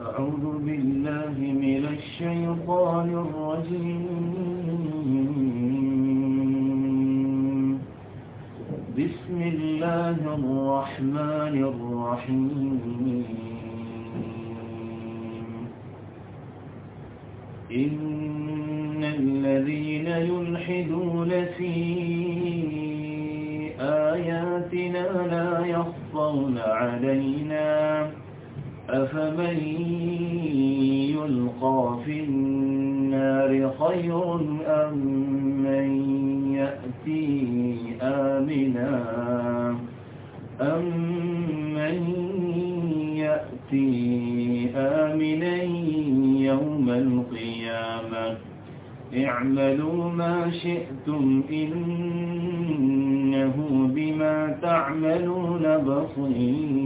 أعوذ بالله من الشيطان الرجيم. بسم الله الرحمن الرحيم. إن الذين يلحدون في آياتنا لا يخفون علينا أفمن يلقى في النار خير أم من يأتي آمنا أم من يأتي آمنا يوم القيامة اعملوا ما شئتم إنه بما تعملون بصير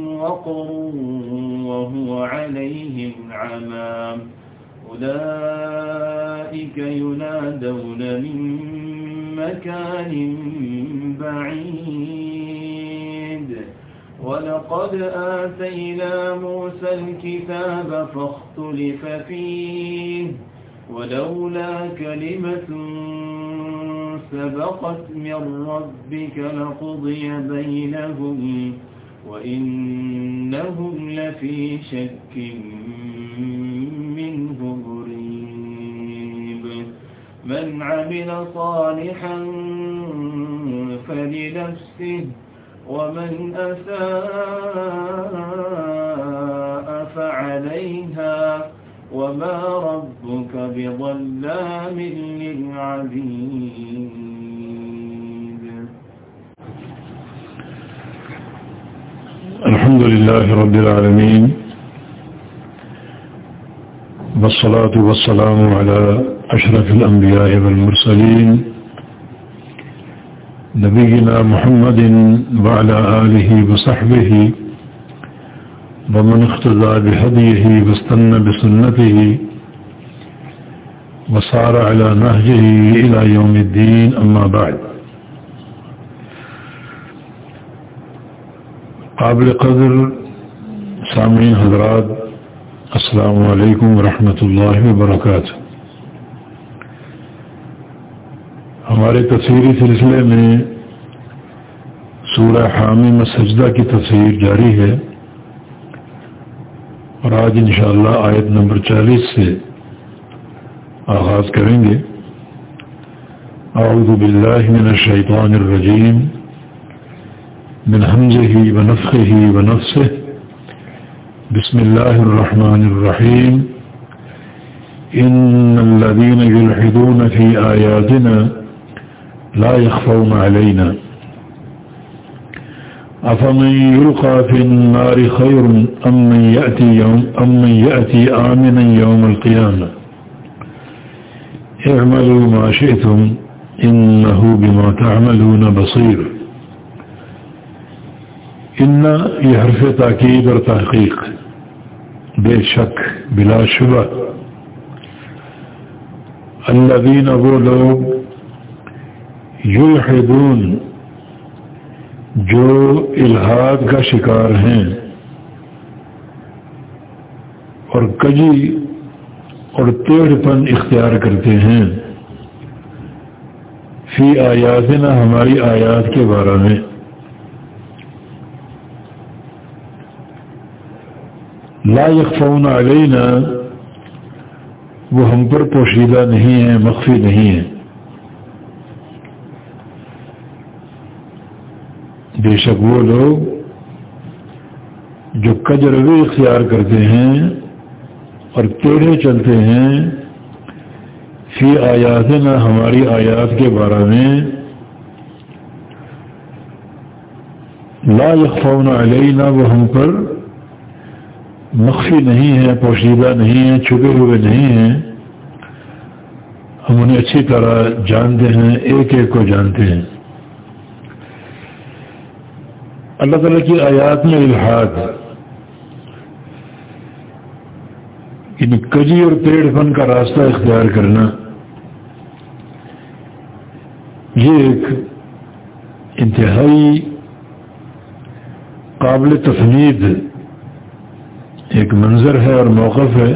وقر وهو عليهم عمام أولئك ينادون من مكان بعيد ولقد آتينا موسى الكتاب فاختلف فيه ولولا كلمة سبقت من ربك لقضي بينهم وإنهم لفي شك منه مريب من عمل صالحا فلنفسه ومن أساء فعليها وما ربك بظلام الحمد لله رب العالمين والصلاة والسلام على أشرف الأنبياء والمرسلين نبينا محمد وعلى آله وصحبه ومن اختزى بهديه واستنى بسنته وصار على نهجه إلى يوم الدين أما بعد قابل قدر سامعین حضرات، السلام علیکم ورحمۃ اللہ وبرکاتہ۔ ہمارے تصویری سلسلے میں سورہ حامی مسجدہ کی تصویر جاری ہے اور آج انشاءاللہ آیت نمبر چالیس سے آغاز کریں گے۔ اعوذ باللہ من الشیطان الرجیم۔ من حمزه ونفخه ونفسه. بسم الله الرحمن الرحيم. إن الذين يلحدون في آياتنا لا يخفون علينا. أفمن يلقى في النار خير أم من يأتي, يوم أم من يأتي آمنا يوم القيامة؟ اعملوا ما شئتم إنه بما تعملون بصير. ان یہ حرف تاکید اور تحقیق بے شک، بلا شبہ۔ الذین وہ لوگ یلحدون جو الحاد کا شکار ہیں۔ اور کجی اور ٹیڑھ پن اختیار کرتے ہیں۔ فی آیات ہماری آیات کے بارے میں۔ لا یکفون علینا وہ ہم پر پوشیدہ نہیں ہیں، مخفی نہیں ہیں۔ بے شک وہ لوگ جو کجروی اختیار کرتے ہیں اور ٹیڑھے چلتے ہیں، فی آیات نہ ہماری آیات کے بارے میں لا یکفون علینا وہ ہم پر مخفی نہیں ہے پوشیدہ نہیں ہے چھپے ہوئے نہیں ہیں۔ ہم انہیں اچھی طرح جانتے ہیں، ایک ایک کو جانتے ہیں۔ اللہ تعالیٰ کی آیات میں الحاد۔ ان کجی اور پیڑ پن کا راستہ اختیار کرنا۔ یہ ایک انتہائی قابل تفنید ایک منظر ہے اور موقف ہے۔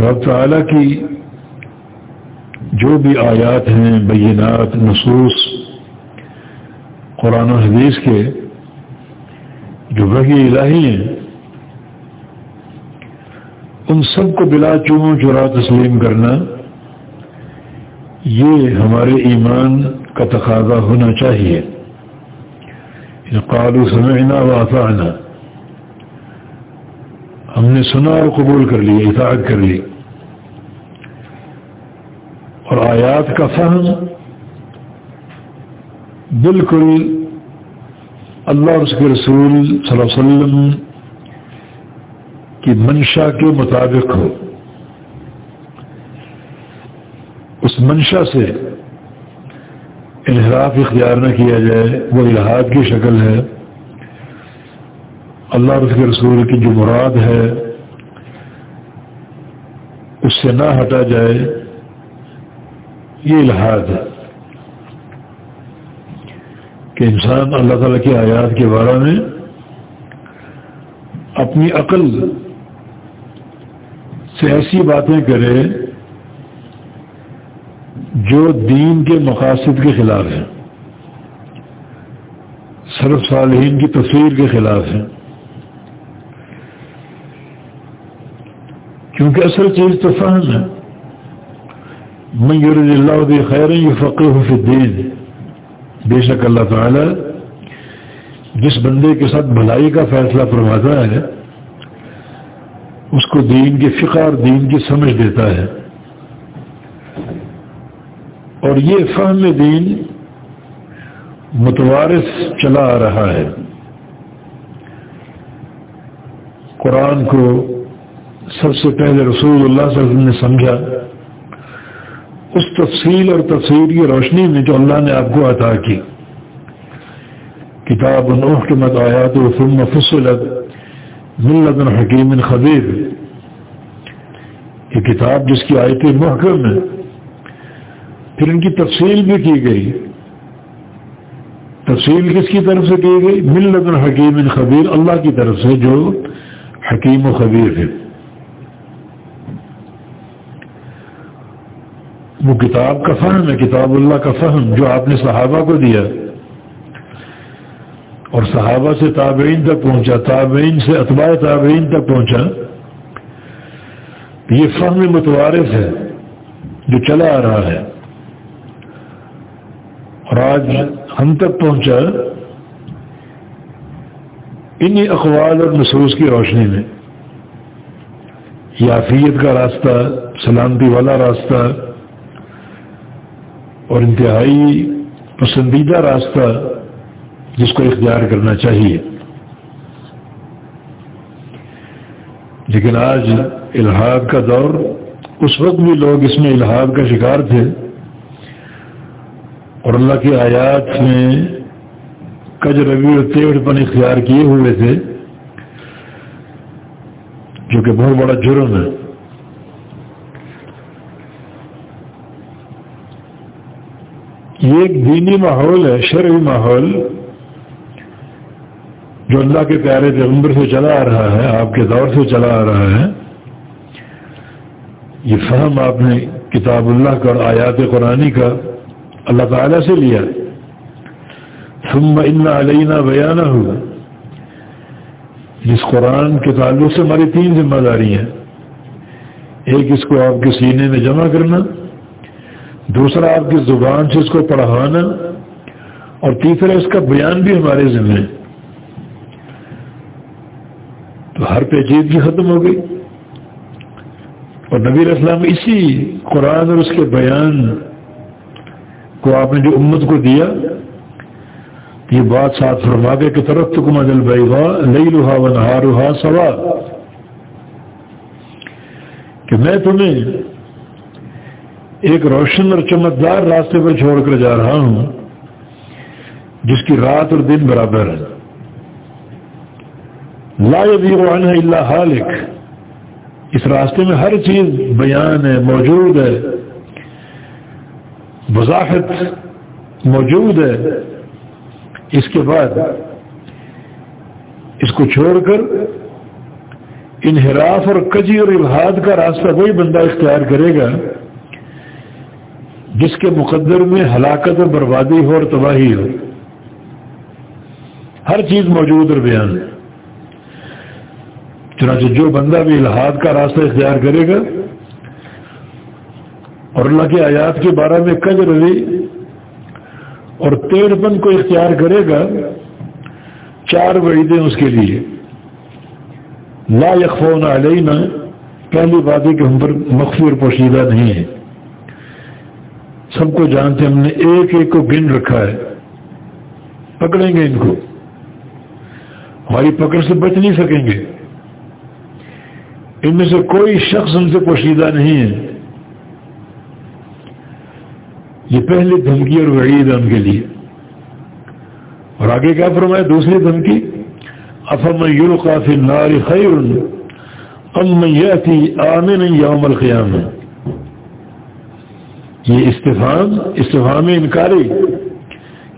رب تعالیٰ کی جو بھی آیات ہیں، بینات، نصوص، قرآن و حدیث کے جو وحی الہی ہیں، ان سب کو بلا چوں چرا تسلیم کرنا، یہ ہمارے ایمان کا تقاضا ہونا چاہیے۔ قالو سمعنا واطعنا۔ ہم نے سنا اور قبول کر لی، اطاعت کر لی۔ اور آیات کا فہم بالکل اللہ اور اس کے رسول صلی اللہ علیہ وسلم کی منشا کے مطابق ہو۔ اس منشا سے انحراف اختیار نہ کیا جائے، وہ الحاد کی شکل ہے۔ اللہ اور اس کے رسول کی جو مراد ہے، اس سے نہ ہٹا جائے، یہ الحاد ہے۔ کہ انسان اللہ تعالیٰ کی آیات کے بارے میں اپنی عقل سے ایسی باتیں کرے جو دین کے مقاصد کے خلاف ہیں، صرف صالحین کی تصویر کے خلاف ہیں۔ کیونکہ اصل چیز تو فہم ہے۔ میور اللہ خیر یہ فقر فی الدین۔ بے شک اللہ تعالی جس بندے کے ساتھ بھلائی کا فیصلہ فرماتا ہے، اس کو دین کی فقہ اور دین کی سمجھ دیتا ہے۔ اور یہ فہم دین متوارث چلا آ رہا ہے۔ قرآن کو سب سے پہلے رسول اللہ صلی اللہ علیہ وسلم نے سمجھا۔ اس تفصیل اور تفصیل کی روشنی میں جو اللہ نے آپ کو عطا کی۔ کتاب مت آیات و فلم فصلت ملت الحکیم خبیر۔ یہ کتاب جس کی آیت محکم ہے پھر ان کی تفصیل بھی کی گئی۔ تفصیل کس کی طرف سے کی گئی؟ ملت الحکیم خبیر اللہ کی طرف سے جو حکیم و خبیر ہے۔ وہ کتاب کا فہم ہے، کتاب اللہ کا فہم، جو آپ نے صحابہ کو دیا۔ اور صحابہ سے تابعین تک پہنچا، تابعین سے اتباع تابعین تک پہنچا۔ یہ فہم متوارث ہے، جو چلا آ رہا ہے۔ اور آج ہم تک پہنچا انہی اقوال اور نصوص کی روشنی میں۔ یافیت کا راستہ، سلامتی والا راستہ اور انتہائی پسندیدہ راستہ جس کو اختیار کرنا چاہیے۔ لیکن آج الحاد کا دور، اس وقت بھی لوگ اس میں الحاد کا شکار تھے۔ اور اللہ کی آیات میں کج روی اور تیڑ پن اختیار کیے ہوئے تھے، جو کہ بہت بڑا جرم ہے۔ یہ ایک دینی ماحول ہے، شرعی ماحول، جو اللہ کے پیارے پیغمبر سے چلا آ رہا ہے، آپ کے دور سے چلا آ رہا ہے۔ یہ فہم آپ نے کتاب اللہ کا اور آیات قرآنی کا اللہ تعالیٰ سے لیا۔ ثم ان علینہ بیانہ ہوگا جس قرآن کے تعلق سے ہماری تین ذمہ داری ہیں۔ ایک اس کو آپ کے سینے میں جمع کرنا، دوسرا آپ کی زبان سے اس کو پڑھانا، اور تیسرا اس کا بیان بھی ہمارے ذمہ ہے۔ تو ہر پیچیدگی ختم ہو گئی۔ اور نبی اسلام اسی قرآن اور اس کے بیان کو آپ نے جو امت کو دیا، یہ بات ساتھ فرما دے کہ طرف تو کما جل بھائی لئی لوہا و نہا سوا۔ کہ میں تمہیں ایک روشن اور چمکدار راستے پر چھوڑ کر جا رہا ہوں، جس کی رات اور دن برابر ہے۔ لا یبیغ عنہ اللہ حالک۔ اس راستے میں ہر چیز بیان ہے، موجود ہے۔ وضاحت موجود ہے۔ اس کے بعد اس کو چھوڑ کر انحراف اور کجی اور الحاد کا راستہ وہی بندہ اختیار کرے گا جس کے مقدر میں ہلاکت اور بربادی ہو اور تباہی ہو۔ ہر چیز موجود اور بیان۔ ہے چنانچہ جو بندہ بھی الحاد کا راستہ اختیار کرے گا اور اللہ کے آیات کے بارے میں کج روی اور تیڑ پن کو اختیار کرے گا چار وعیدیں اس کے لیے۔ لا یکفون علینا، پہلی بات ہے کہ ہم پر مخفی اور پوشیدہ نہیں ہے سب کو جانتے ہم نے ایک ایک کو گن رکھا ہے۔ پکڑیں گے ان کو۔ ہماری پکڑ سے بچ نہیں سکیں گے۔ ان میں سے کوئی شخص ان سے پوشیدہ نہیں ہے۔ یہ پہلی دھمکی اور وعید ان کے لیے۔ اور آگے کیا فرمایا دوسری دھمکی؟ افم یلقا فی النار خیر ام یاتی آمن یوم القیامہ۔ یہ استفام استفام انکاری۔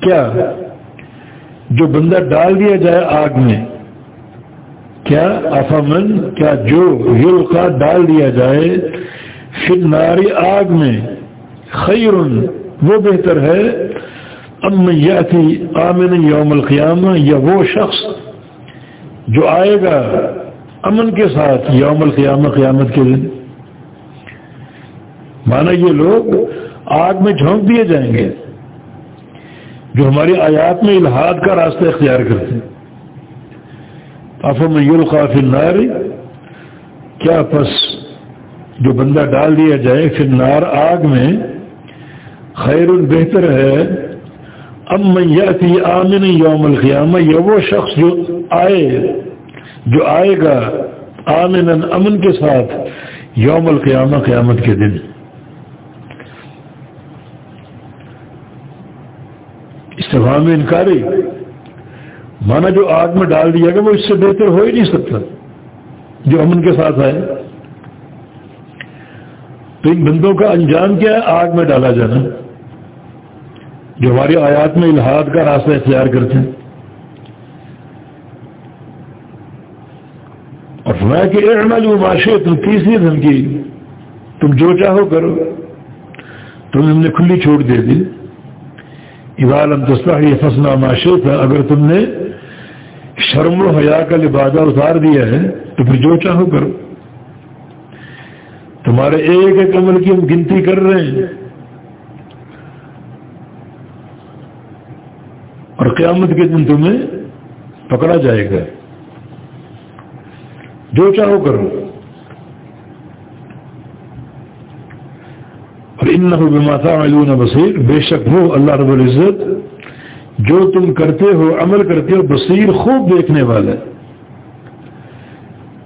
کیا؟ جو بندہ ڈال دیا جائے آگ میں۔ کیا؟ افامن کیا جو یلقا ڈال دیا جائے فی النار آگ میں۔ خیر وہ بہتر ہے ام یاتی آمن یوم القیامہ یا وہ شخص جو آئے گا امن کے ساتھ یوم القیامہ، قیامت کے دن۔ مانا یہ لوگ آگ میں جھونک دیے جائیں گے، جو ہماری آیات میں الحاد کا راستہ اختیار کرتے ہیں۔ میں یلقاف النار، کیا پس جو بندہ ڈال دیا جائے پھر نار آگ میں خیر بہتر ہے۔ اب میں یاتی آمن یوم القیامہ یا وہ شخص جو آئے جو آئے گا آمن امن کے ساتھ یوم القیامہ، قیامت کے دن۔ استفام انکاری۔ مانا جو آگ میں ڈال دیا گا وہ اس سے بہتر ہو ہی نہیں سکتا۔ جو امن کے ساتھ آئے۔ تو ان بندوں کا انجام کیا ہے؟ آگ میں ڈالا جانا۔ جو ہماری آیات میں الحاد کا راستہ اختیار کرتے ہیں۔ اور فرمایا کہ ارنا جو معاشرے تم تیسری دھمکی تم جو چاہو کرو۔ تم ہم نے کھلی چھوٹ دے دی۔ ابال دستہ یہ فسنا معاشرے تھا اگر تم نے شرم و حیا کا لبادہ اتار دیا ہے، تو پھر جو چاہو کرو۔ تمہارے ایک ایک عمل کی ہم گنتی کر رہے ہیں۔ اور قیامت کے دن تمہیں پکڑا جائے گا۔ جو چاہو کرو۔ اور ان نفا علون بصیر۔ بے شک ہو اللہ رب العزت جو تم کرتے ہو، عمل کرتے ہو، بصیر خوب دیکھنے والا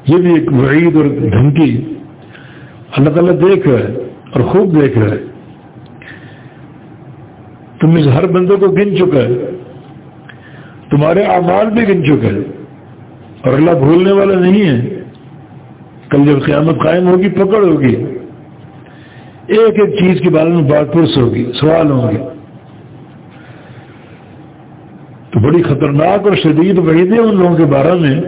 یہ بھی ایک وعید اور دھمکی۔ اللہ تعالیٰ دیکھ رہا ہے اور خوب دیکھ رہا ہے۔ تم اس ہر بندوں کو گن چکا ہے تمہارے اعمال بھی گن چکے اور اللہ بھولنے والا نہیں ہے۔ کل جب قیامت قائم ہوگی، پکڑ ہوگی۔ ایک ایک چیز کے بارے میں بات پرس ہوگی، سوال ہوں گے تو بڑی خطرناک اور شدید وعید ہے ان لوگوں کے بارے میں،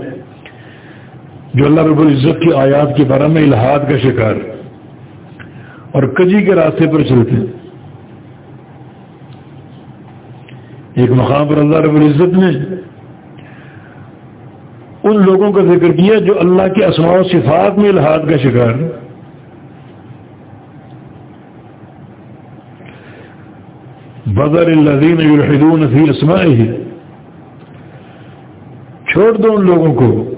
جو اللہ رب العزت کی آیات کے بارے میں الحاد کا شکار اور کجی کے راستے پر چلتے ہیں۔ ایک مقام پر اللہ رب العزت نے ان لوگوں کا ذکر کیا جو اللہ کے اسماء و صفات میں الحاد کا شکار بدر الدین یلحدون فی اسماء ہی چھوڑ دو ان لوگوں کو۔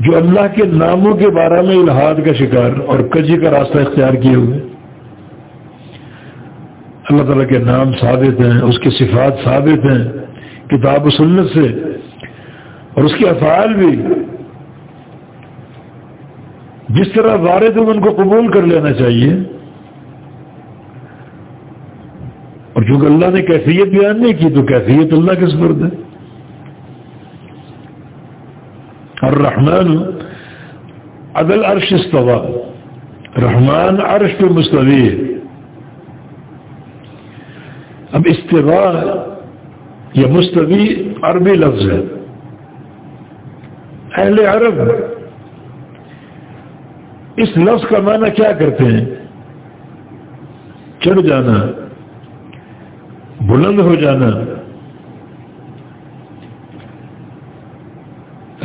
جو اللہ کے ناموں کے بارے میں الحاد کا شکار اور کجی کا راستہ اختیار کیے ہوئے اللہ تعالیٰ کے نام ثابت ہیں، اس کی صفات ثابت ہیں، کتاب و سنت سے۔ اور اس کے افعال بھی۔ جس طرح وارد ہو ان کو قبول کر لینا چاہیے۔ اور چونکہ اللہ نے کیفیت بیان نہیں کی، تو کیفیت اللہ کس فرد ہے۔ اور رحمان عدل عرش استوا رحمان عرش پہ مستوی اب استوا یا مستوی عربی لفظ ہے. اہل عرب اس لفظ کا معنی کیا کرتے ہیں؟ چڑھ جانا، بلند ہو جانا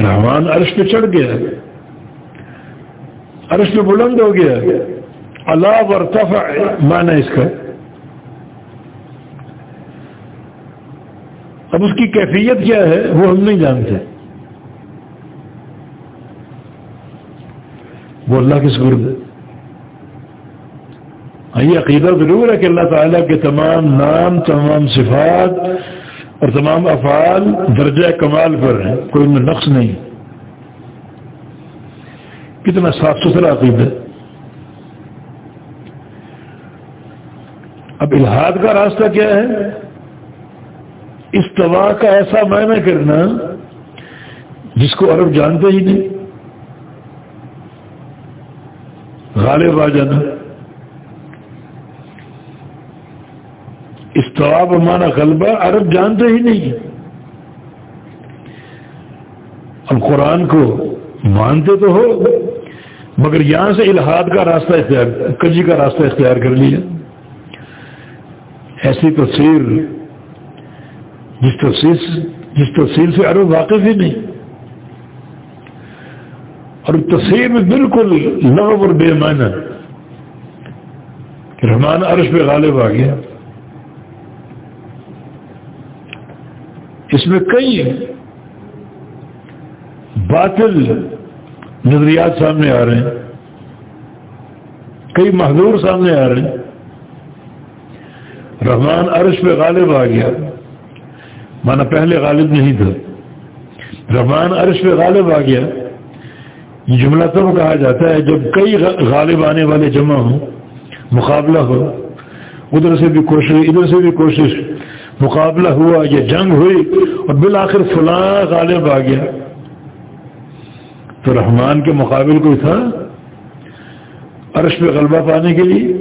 رحمان عرش پہ چڑھ گیا، عرش پہ بلند ہو گیا۔ اللہ اور تفا مانا اس کا۔ اب اس کی کیفیت کیا ہے، وہ ہم نہیں جانتے۔ وہ اللہ کے سرد ہے۔ یہ عقیدہ ضرور ہے کہ اللہ تعالیٰ کے تمام نام، تمام صفات اور تمام افعال درجہ کمال پر ہیں، کوئی ان میں نقص نہیں۔ کتنا صاف ستھرا عقید ہے۔ اب الحاد کا راستہ کیا ہے؟ اس کا ایسا معنی کرنا جس کو عرب جانتے ہی نہیں۔ غالب آ جانا۔ استواب مانا غلبہ عرب جانتے ہی نہیں. اب قرآن کو مانتے تو ہو، مگر یہاں سے الحاد کا راستہ اختیار، کجی کا راستہ اختیار کر لیا. ایسی تفسیر، جس تفصیل جس تفصیل سے عرب واقف ہی نہیں. اور تفسیر میں بالکل لغ اور بے معنی رحمان عرش پہ غالب آ گیا. اس میں کئی باطل نظریات سامنے آ رہے ہیں، کئی محدور سامنے آ رہے ہیں۔ رحمان عرش پہ غالب آ گیا۔ مانا پہلے غالب نہیں تھا۔ رحمان عرش پہ غالب آ گیا۔ یہ جملہ تب کہا جاتا ہے جب کئی غالب آنے والے جمع ہوں، مقابلہ ہو، ادھر سے بھی کوشش، ادھر سے بھی کوشش۔ مقابلہ ہوا یا جنگ ہوئی اور بالآخر فلاں غالب آ گیا۔ تو رحمان کے مقابل کوئی تھا؟ عرش پہ غلبہ پانے کے لیے۔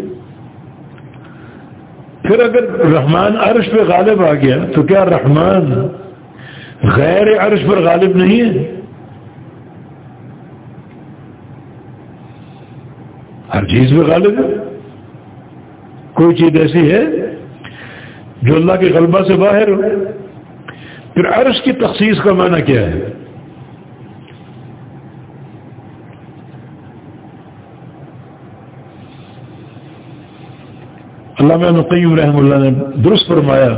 پھر اگر رحمان عرش پہ غالب آ گیا، تو کیا رحمان غیر عرش پر غالب نہیں ہے؟ ہر چیز پہ غالب ہے۔ کوئی چیز ایسی ہے جو اللہ کے غلبہ سے باہر ہو۔ پھر عرش کی تخصیص کا معنی کیا ہے؟ علامہ نقیم رحم اللہ نے درست فرمایا۔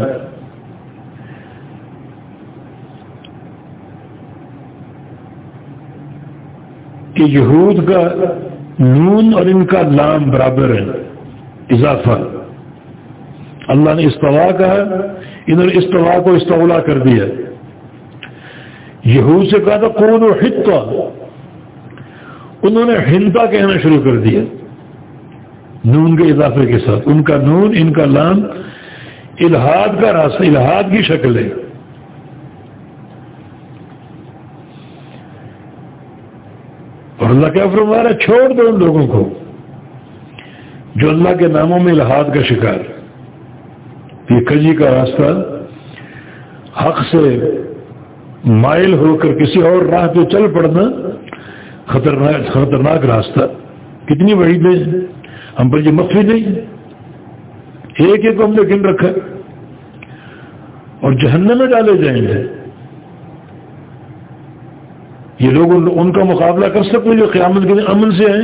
کہ یہود کا نون اور ان کا لام برابر ہے، اضافہ۔ اللہ نے استوا کہا، انہوں نے استوا کو استولا کر دیا۔ یہود سے کہا تھا کون و حتہ انہوں نے ہنتا کہنا شروع کر دیا۔ نون کے اضافے کے ساتھ۔ ان کا نون، ان کا لام الہاد کا راستہ، الہاد کی شکل ہے۔ اور اللہ کیا فرما چھوڑ دو ان لوگوں کو۔ جو اللہ کے ناموں میں الہاد کا شکار۔ یہ کجی کا راستہ حق سے مائل ہو کر کسی اور راہ پہ چل پڑنا خطرناک خطرناک راستہ کتنی بڑی دیں ہم پر یہ مخفی نہیں ایک ایک کو ہم نے گن رکھا اور جہنم میں ڈالے جائیں گے۔ یہ لوگ ان کا مقابلہ کر سکتے ہیں جو قیامت کے امن سے ہیں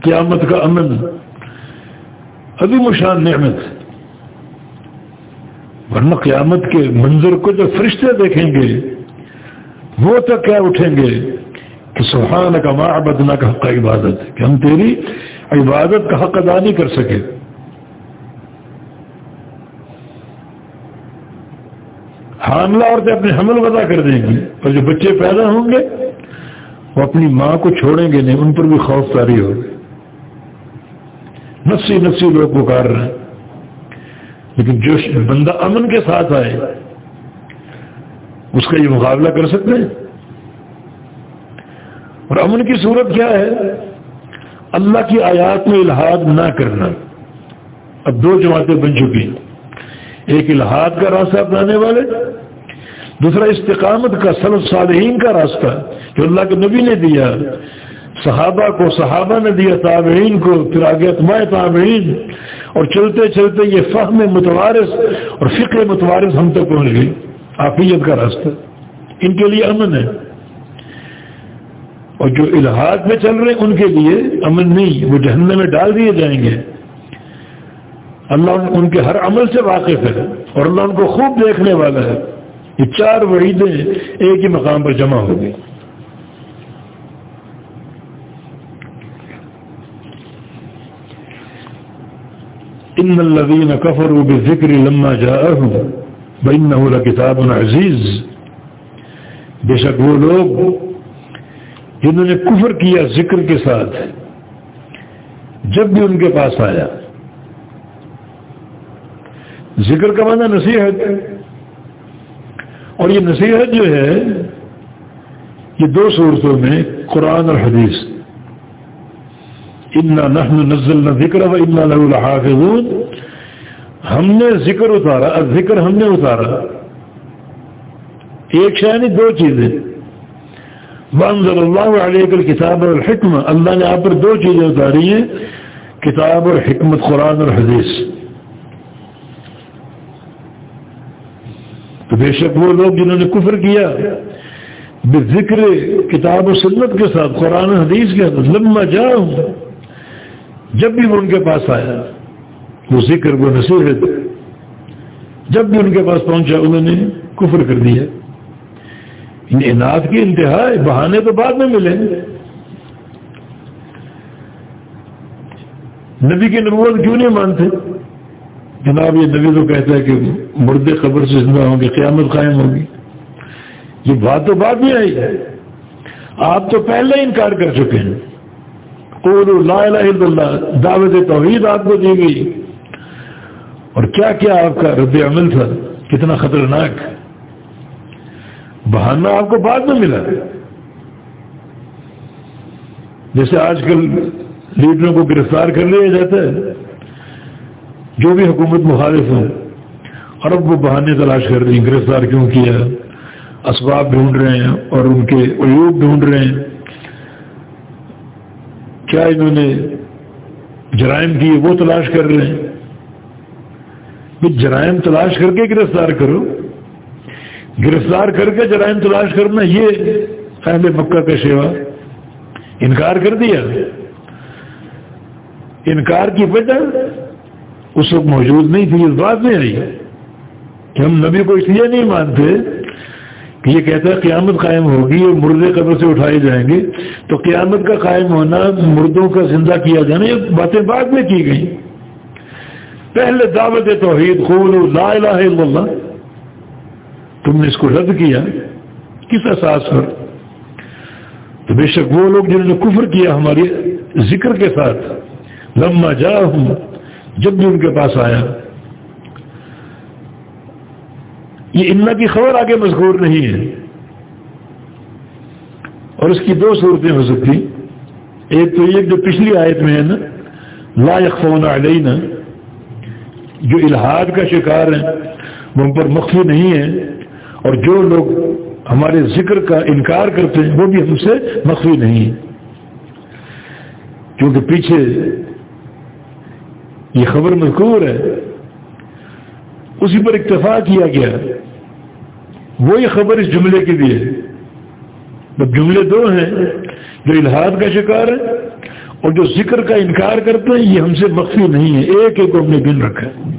قیامت کا امن۔ ابھی مشان نعمت۔ ورنہ قیامت کے منظر کو جو فرشتے دیکھیں گے، وہ تو کیا اٹھیں گے کہ سبحان کا ماں بدنا کا حق عبادت ہے کہ ہم تیری عبادت کا حق ادا نہیں کر سکے۔ حاملہ عورتیں اپنے حمل ودا کر دیں گی، اور جو بچے پیدا ہوں گے، وہ اپنی ماں کو چھوڑیں گے نہیں، ان پر بھی خوف تاری ہوگی۔ نفسی نفسی لوگ پکار رہے ہیں۔ لیکن جو بندہ امن کے ساتھ آئے، اس کا یہ مقابلہ کر سکتے ہیں؟ اور امن کی صورت کیا ہے؟ اللہ کی آیات میں الحاد نہ کرنا۔ اب دو جماعتیں بن چکی ایک الحاد کا راستہ اپنانے والے، دوسرا استقامت کا سلف صالحین کا راستہ جو اللہ کے نبی نے دیا۔ صحابہ کو، صحابہ نے دیا تابعین کو، پھر آگے اتماع تابعین، اور چلتے چلتے یہ فہم متوارث اور فکر متوارث ہم تک پہنچ گئی۔ آفیت کا راستہ۔ ان کے لیے امن ہے۔ اور جو الحاظ میں چل رہے ہیں، ان کے لیے امن نہیں۔ وہ جہنم میں ڈال دیے جائیں گے۔ اللہ ان کے ہر عمل سے واقف ہے اور اللہ ان کو خوب دیکھنے والا ہے۔ یہ چار وعیدیں ایک ہی مقام پر جمع ہو گئی۔ ان الذين كفروا بالذكر لما جاءهم بانه لكتاب عزيز۔ بے شک وہ لوگ جنہوں نے کفر کیا ذکر کے ساتھ، جب بھی ان کے پاس آیا۔ ذکر کا معنی نصیحت۔ اور یہ نصیحت جو ہے، یہ دو صورتوں میں قرآن اور حدیث۔ انا نحن نزلنا ذکر و انا له الحافظون ہم نے ذکر اتارا ذکر ہم نے اتارا۔ ایک شانی دو چیزیں۔ وانزل اللہ علیہ کتاب اور حکم اللہ نے آپ پر دو چیزیں اتاری ہیں، کتاب اور حکمت، قرآن اور حدیث۔ تو بے شک وہ لوگ جنہوں نے کفر کیا بے ذکر کتاب و سنت کے ساتھ، قرآن حدیث کے ساتھ لمبا جاؤ جب بھی وہ ان کے پاس آیا، وہ ذکر، وہ نصیحت، جب بھی ان کے پاس پہنچا، انہوں نے کفر کر دیا۔ یعنی انعد کی انتہا بہانے تو بعد میں ملے نبی کی نبوت کیوں نہیں مانتے؟ جناب، یہ نبی تو کہتا ہے کہ مردے قبر سے زندہ ہوں گے، قیامت قائم ہوگی۔ یہ بات تو بعد میں آئی ہے۔ آپ تو پہلے انکار کر چکے ہیں۔ لا الہ الا اللہ، دعوت توحید آپ کو دی گئی۔ اور کیا کیا آپ کا رد عمل تھا؟ کتنا خطرناک۔ بہانہ آپ کو بعد میں ملا۔ جیسے آج کل لیڈروں کو گرفتار کر لیا جاتا ہے، جو بھی حکومت مخالف ہوں، اور اب وہ بہانے تلاش کر رہی ہیں، گرفتار کیوں کیا؟ اسباب ڈھونڈ رہے ہیں اور ان کے عیوب ڈھونڈ رہے ہیں۔ کیا انہوں نے جرائم کیے، وہ تلاش کر رہے ہیں۔ جرائم تلاش کر کے گرفتار کرو۔ گرفتار کر کے جرائم تلاش کرنا یہ اہل مکہ کا شیوا۔ انکار کر دیا۔ انکار کی وجہ اس وقت موجود نہیں تھی، اس بات نہیں آئی کہ ہم نبی کو اس لیے نہیں مانتے کہ یہ کہتا ہے قیامت قائم ہوگی اور مردے قبر سے اٹھائے جائیں گے۔ تو قیامت کا قائم ہونا مردوں کا زندہ کیا جانا، یہ باتیں بعد میں کی گئی پہلے دعوت توحید خول لا الہ الا اللہ۔ تم نے اس کو رد کیا، کس احساس پر؟ تو بے شک وہ لوگ جنہوں نے کفر کیا ہماری ذکر کے ساتھ، لما جا ہوں جب بھی ان کے پاس آیا۔ یہ ان کی خبر آگے مذکور نہیں ہے۔ اور اس کی دو صورتیں ہو سکتی۔ ایک تو یہ جو پچھلی آیت میں ہے نا، لا یکفون علینا، جو الحاد کا شکار ہیں، وہ ان پر مخفی نہیں ہے اور جو لوگ ہمارے ذکر کا انکار کرتے ہیں، وہ بھی ہم سے مخفی نہیں ہے کیونکہ پیچھے یہ خبر مذکور ہے۔ اسی پر اکتفا کیا گیا۔ وہی خبر اس جملے کی بھی ہے۔ جب جملے دو ہیں، جو الحاد کا شکار ہے اور جو ذکر کا انکار کرتے ہیں، یہ ہم سے مخفی نہیں ہے۔ ایک ایک کو ہم نے گن رکھا ہے۔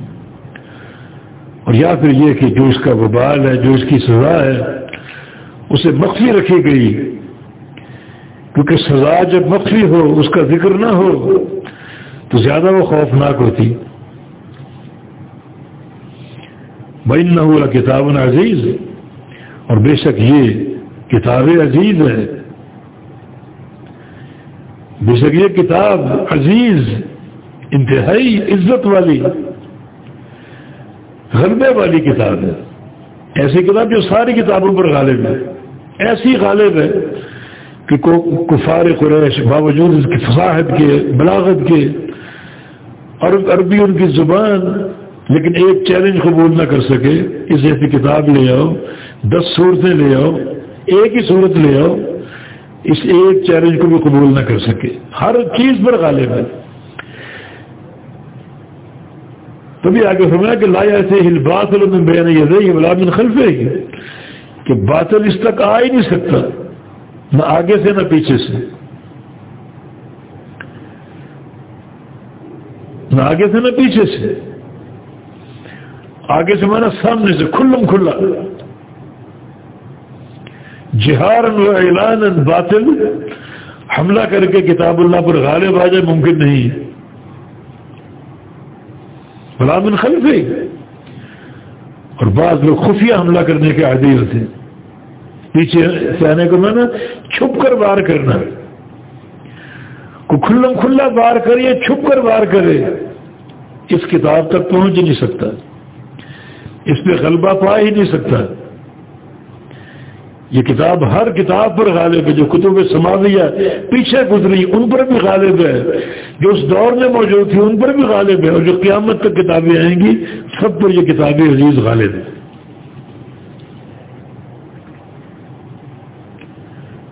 اور یا پھر یہ کہ جو اس کا وبال ہے، جو اس کی سزا ہے، اسے مخفی رکھی گئی۔ کیونکہ سزا جب مخفی ہو، اس کا ذکر نہ ہو، تو زیادہ وہ خوفناک ہوتی۔ بین نہ ہوا کتاب عزیز اور بے شک یہ کتاب عزیز ہے۔ بے شک یہ کتاب عزیز، انتہائی عزت والی، غلبے والی کتاب ہے۔ ایسی کتاب جو ساری کتابوں پر غالب ہے۔ ایسی غالب ہے کہ کفار قریش باوجود اس کی فصاحت کے، بلاغت کے اور عربی ان کی زبان، لیکن ایک چیلنج قبول نہ کر سکے۔ اس ایسی کتاب لے آؤ دس صورتیں لے آؤ، ایک ہی صورت لے آؤ، اس ایک چیلنج کو بھی قبول نہ کر سکے۔ ہر چیز پر غالب ہے۔ تبھی آگے فرمایا کہ لایا ایسے ہل باطل میں بے نہیں بلامن خلفے گی کہ باطل اس تک آ ہی نہیں سکتا، نہ آگے سے نہ پیچھے سے۔ نہ آگے سے نہ پیچھے سے۔ آگے سے مانا سامنے سے، کھلم کھلا۔ جہار اعلان باطل، حملہ کر کے کتاب اللہ پر غالب آ جائے ممکن نہیں ہے۔ غلام اور بعض لوگ خفیہ حملہ کرنے کے عادی ہوتے ہیں پیچھے سے آنے کو مانا چھپ کر وار کرنا کو کھلم کھلا وار کرے چھپ کر وار کرے۔ اس کتاب تک پہنچ ہی نہیں سکتا۔ اس پہ غلبہ پا ہی نہیں سکتا۔ یہ کتاب ہر کتاب پر غالب ہے، جو کتب سماویہ پیچھے گزری، ان پر بھی غالب ہے۔ جو اس دور میں موجود تھی، ان پر بھی غالب ہے۔ اور جو قیامت تک کتابیں آئیں گی، سب پر یہ کتابیں عزیز غالب ہے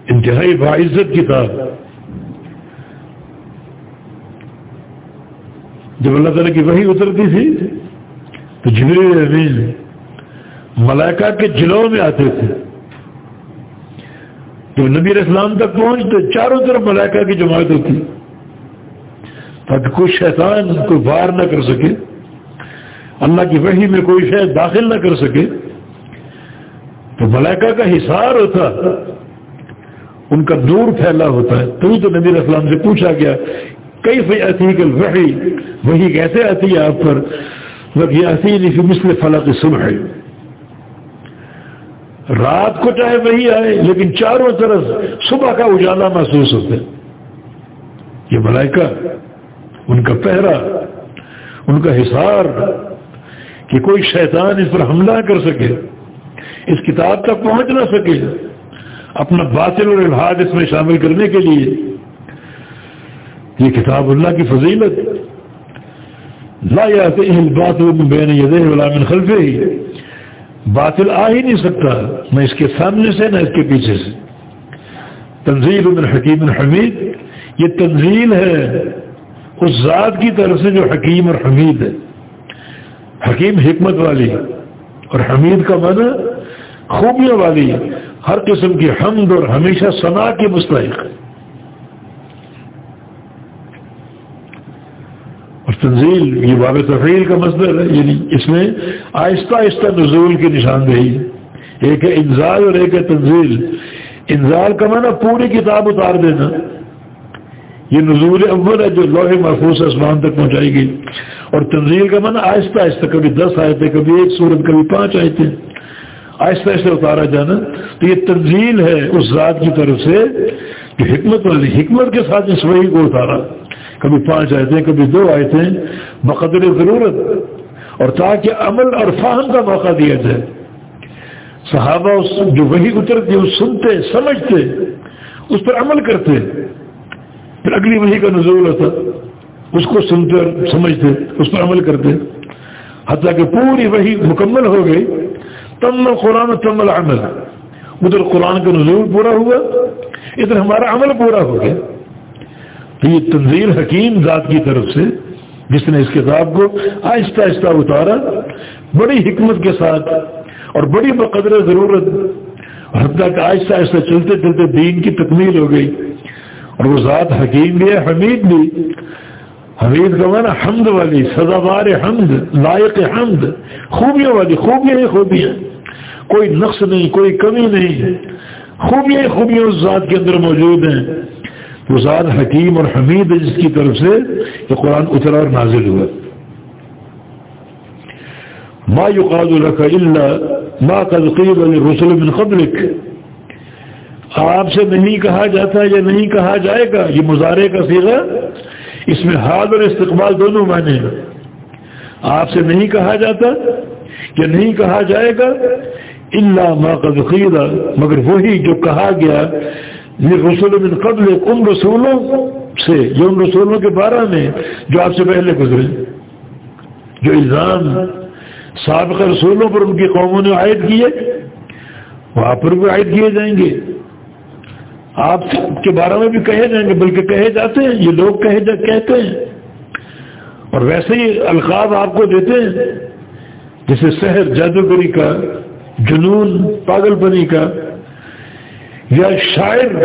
انتہائی باعزت کتاب۔ جب اللہ تعالیٰ کی وہی اترتی تھی، تو جبریل امین ملائکہ کے جلوں میں آتے تھے۔ جب نبی اسلام تک پہنچتے چاروں طرف ملائکہ کی جماعت ہوتی تاکہ کوئی شیطان، کوئی وار نہ کر سکے۔ اللہ کی وحی میں کوئی شاید داخل نہ کر سکے۔ تو ملائکہ کا حصار ہوتا، ان کا دور پھیلا ہوتا۔ ہے تو تو نبی اسلام سے پوچھا گیا کئی فی کل وحی وہی کیسے آتی ہے آپ پر؟ مثل فلق صبح۔ رات کو چاہے وہی آئے، لیکن چاروں طرف صبح کا اجالا محسوس ہوتا ہے۔ یہ ملائکہ، ان کا پہرا، ان کا حصار کہ کوئی شیطان اس پر حملہ کر سکے، اس کتاب تک پہنچ نہ سکے، اپنا باطل اور الحاد اس میں شامل کرنے کے لیے۔ یہ کتاب اللہ کی فضیلت۔ لا باطل بین یدہ ولا من خلفے ہی باطل آ ہی نہیں سکتا، نہ اس کے سامنے سے، نہ اس کے پیچھے سے۔ تنزیل من حکیم حمید، یہ تنزیل ہے اس ذات کی طرف سے جو حکیم اور حمید ہے۔ حکیم حکمت والی اور حمید کا من خوبیوں والی، ہر قسم کی حمد اور ہمیشہ ثنا کی مستحق ہے اور تنزیل، یہ باب تفریل کا مصدر ہے یعنی اس میں آہستہ آہستہ نزول کی نشاندہی ایک ہے انزال اور ایک ہے تنزیل۔ انزال کا معنی پوری کتاب اتار دینا۔ یہ نزول اول ہے جو لوہے محفوظ اسمان تک پہنچائی گئی۔ اور تنزیل کا معنی آہستہ آہستہ، کبھی دس آئے تھے کبھی ایک صورت کبھی پانچ آئے تھے آہستہ آہستہ اتارا جانا۔ تو یہ تنزیل ہے اس ذات کی طرف سے جو حکمت والی، حکمت کے ساتھ اس وحی کو اتارا۔ کبھی پانچ آئے تھے کبھی دو آئے تھے بقدر ضرورت۔ اور تاکہ عمل اور فہم کا موقع دیا جائے۔ صحابہ جو وہی اترتے، وہ سنتے، سمجھتے، اس پر عمل کرتے۔ پھر اگلی وہی کا نزول ہوتا، اس کو سنتے اور سمجھتے، اس پر عمل کرتے۔ حتیٰ کہ پوری وہی مکمل ہو گئی۔ تم قرآن تم العمل۔ ادھر قرآن کا نزول پورا ہوا، ادھر ہمارا عمل پورا ہو گیا۔ تو یہ تنظیر حکیم ذات کی طرف سے جس نے اس کتاب کو آہستہ آہستہ اتارا، بڑی حکمت کے ساتھ اور بڑی بقدر ضرورت حتیٰ کہ آہستہ آہستہ چلتے چلتے دین کی تکمیل ہو گئی اور وہ ذات حکیم بھی ہے، حمید بھی۔ حمید کا مانا حمد والی، سزاوار حمد، لائق حمد خوبیوں والی، خوبیاں ہی خوبیاں۔ کوئی نقص نہیں، کوئی کمی نہیں خوبیاں خوبیاں اس ذات کے اندر موجود ہیں۔ وہ ذات حکیم اور حمید ہے جس کی طرف سے یہ قرآن اترا اور نازل ہوا ما يقال لك الا ما قد قيل للرسل من قبلك آپ سے نہیں کہا جاتا یا نہیں کہا جائے گا، یہ مظاہرے کا سیغہ اس میں حال اور استقبال دونوں معنی ہیں۔ آپ سے نہیں کہا جاتا یا نہیں کہا جائے گا اللہ ما قد قیل، مگر وہی جو کہا گیا یہ رسول من قبل ان رسولوں سے، جو ان رسولوں کے بارے میں، جو آپ سے پہلے گزرے۔ جو الزام سابقہ رسولوں پر ان کی قوموں نے عائد کیے، وہاں پر بھی عائد کیے جائیں گے۔ آپ کے بارے میں بھی کہے جائیں گے، بلکہ کہے جاتے ہیں، یہ لوگ کہے جا، کہتے ہیں۔ اور ویسے ہی القاب آپ کو دیتے ہیں، جیسے شہر جادوگری کا، جنون پاگل پنی کا یا شاعر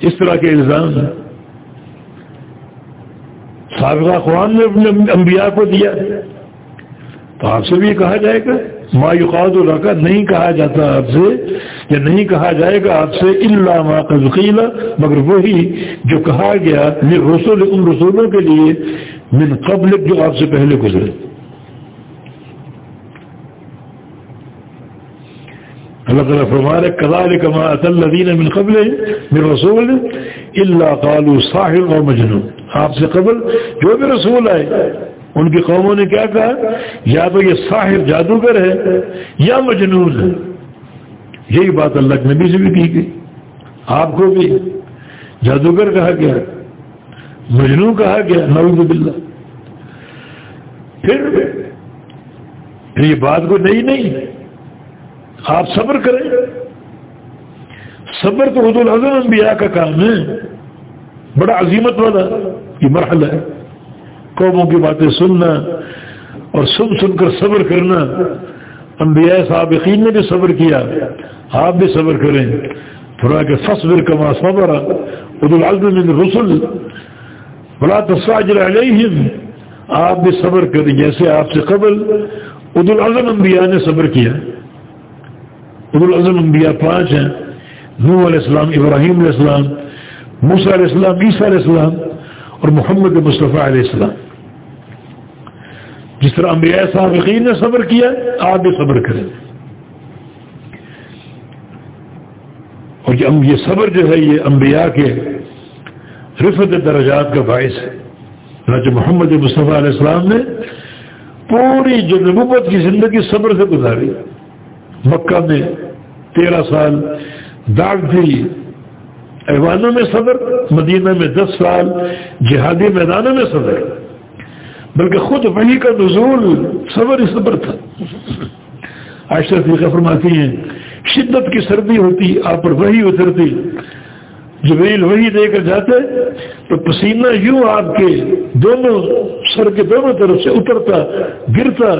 اس طرح کے الزام سابقہ قرآن نے اپنے انبیاء کو دیا۔ تو آپ سے بھی یہ کہا جائے گا، ما یقاد الرقا نہیں کہا جاتا آپ سے، یا نہیں کہا جائے گا آپ سے اللہ ما قزقیلا مگر وہی جو کہا گیا یعنی رسول، ان رسولوں کے لیے من قبل جو آپ سے پہلے گزرے۔ اللہ تعالیٰ فرمارے کلال کما الدین من قبل من رسول اللہ قالو ساحل اور مجنون. آپ سے قبل جو بھی رسول آئے، ان کی قوموں نے کیا کہا؟ یا تو یہ ساحر جادوگر ہے یا مجنون ہے۔ یہی بات اللہ کے نبی سے بھی کی گئی۔ آپ کو بھی۔ جادوگر کہا گیا، مجنون کہا گیا، نعوذ باللہ۔ پھر یہ بات کو نہیں نہیں۔ آپ صبر کریں۔ صبر تو حد الحضر انبیاء کا کام ہے۔ بڑا عظیمت والا یہ مرحلہ ہے۔ قوموں کی باتیں سننا اور سن سن کر صبر کرنا۔ انبیاء صاحب یقین نے بھی صبر کیا۔ آپ بھی صبر کریں۔ تھوڑا کہ فصبر کما صبر۔ عد العظم من رسول بلا تصاجر علیہم۔ آپ بھی صبر کریں۔ جیسے آپ سے قبل عد العظم انبیاء نے صبر کیا۔ العظم انبیاء پانچ ہیں۔ نوح علیہ السلام، ابراہیم علیہ السلام، موسیٰ علیہ السلام، عیسیٰ علیہ السلام اور محمد مصطفیٰ علیہ السلام۔ جس طرح انبیاء صابقین نے صبر کیا، آپ بھی صبر کریں۔ اور یہ صبر جو ہے، یہ انبیاء کے رفت درجات کا باعث ہے۔ جو محمد مصطفیٰ علیہ السلام نے پوری جو نبوت کی زندگی صبر سے گزاری۔ مکہ میں تیرہ سال داغ تھی۔ ایوانوں میں صبر، مدینہ میں دس سال، جہادی میدانوں میں صبر۔ بلکہ خود وہی کا نزول صبر صبر تھا۔ عائشہ فرماتی ہیں، شدت کی سردی ہوتی، آپ پر وہی اترتی۔ جبریل وہی دے کر جاتے، تو پسینہ یوں آپ کے دونوں، سر کے دونوں طرف سے اترتا، گرتا،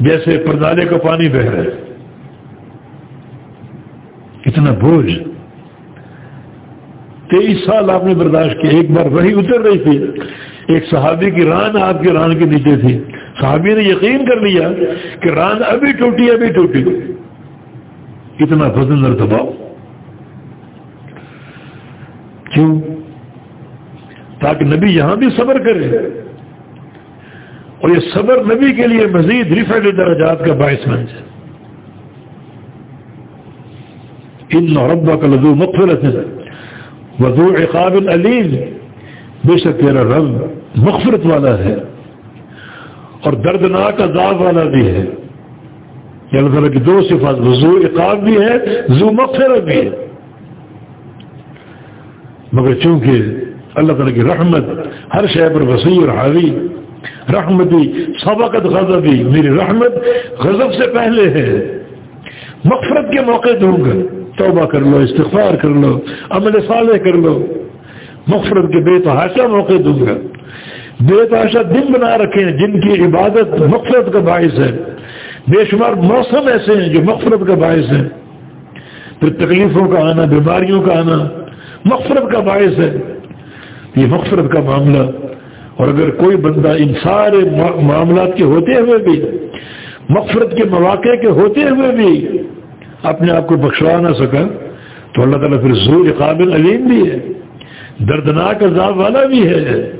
جیسے پردالے کا پانی بہ رہا ہے۔ اتنا بوجھ۔ تیئیس سال آپ نے برداشت کیا، ایک بار وہی اتر رہی تھی۔ ایک صحابی کی ران آپ کے ران کے نیچے تھی۔ صحابی نے یقین کر لیا کہ ران ابھی ٹوٹی ابھی ٹوٹی۔ اتنا فضل اور دباؤ۔ کیوں؟ تاکہ نبی یہاں بھی صبر کرے۔ اور یہ صبر نبی کے لیے مزید رفع درجات کا باعث بن جائے۔ ان ربا کا لدو مغفرت وضو عقاب علیم بے شک تیرا رب مغفرت والا ہے اور دردناک عذاب والا بھی ہے۔ یہ اللہ تعالیٰ کی دو صفات وضو عقاب بھی ہے زو مغفرت بھی ہے۔ مگر چونکہ اللہ تعالیٰ کی رحمت ہر شے پر وسیع اور حاوی، رحمتی، سبقت غضبی، میری رحمت غضب سے پہلے ہے۔ مغفرت کے موقع دوں گا توبہ کر لو، استغفار کر لو، عمل صالح کر لو۔ مغفرت کے بے تحاشا موقع دوں گا۔ بے تحاشا دن بنا رکھے ہیں جن کی عبادت مغفرت کا باعث ہے۔ بے شمار موسم ایسے ہیں جو مغفرت کا باعث ہے۔ پھر تکلیفوں کا آنا، بیماریوں کا آنا مغفرت کا باعث ہے۔ یہ مغفرت کا معاملہ۔ اور اگر کوئی بندہ ان سارے معاملات کے ہوتے ہوئے بھی، مغفرت کے مواقع کے ہوتے ہوئے بھی اپنے آپ کو بخشوا نہ سکا تو اللہ تعالیٰ پھر زور قابل علیم بھی ہے، دردناک عذاب والا بھی ہے۔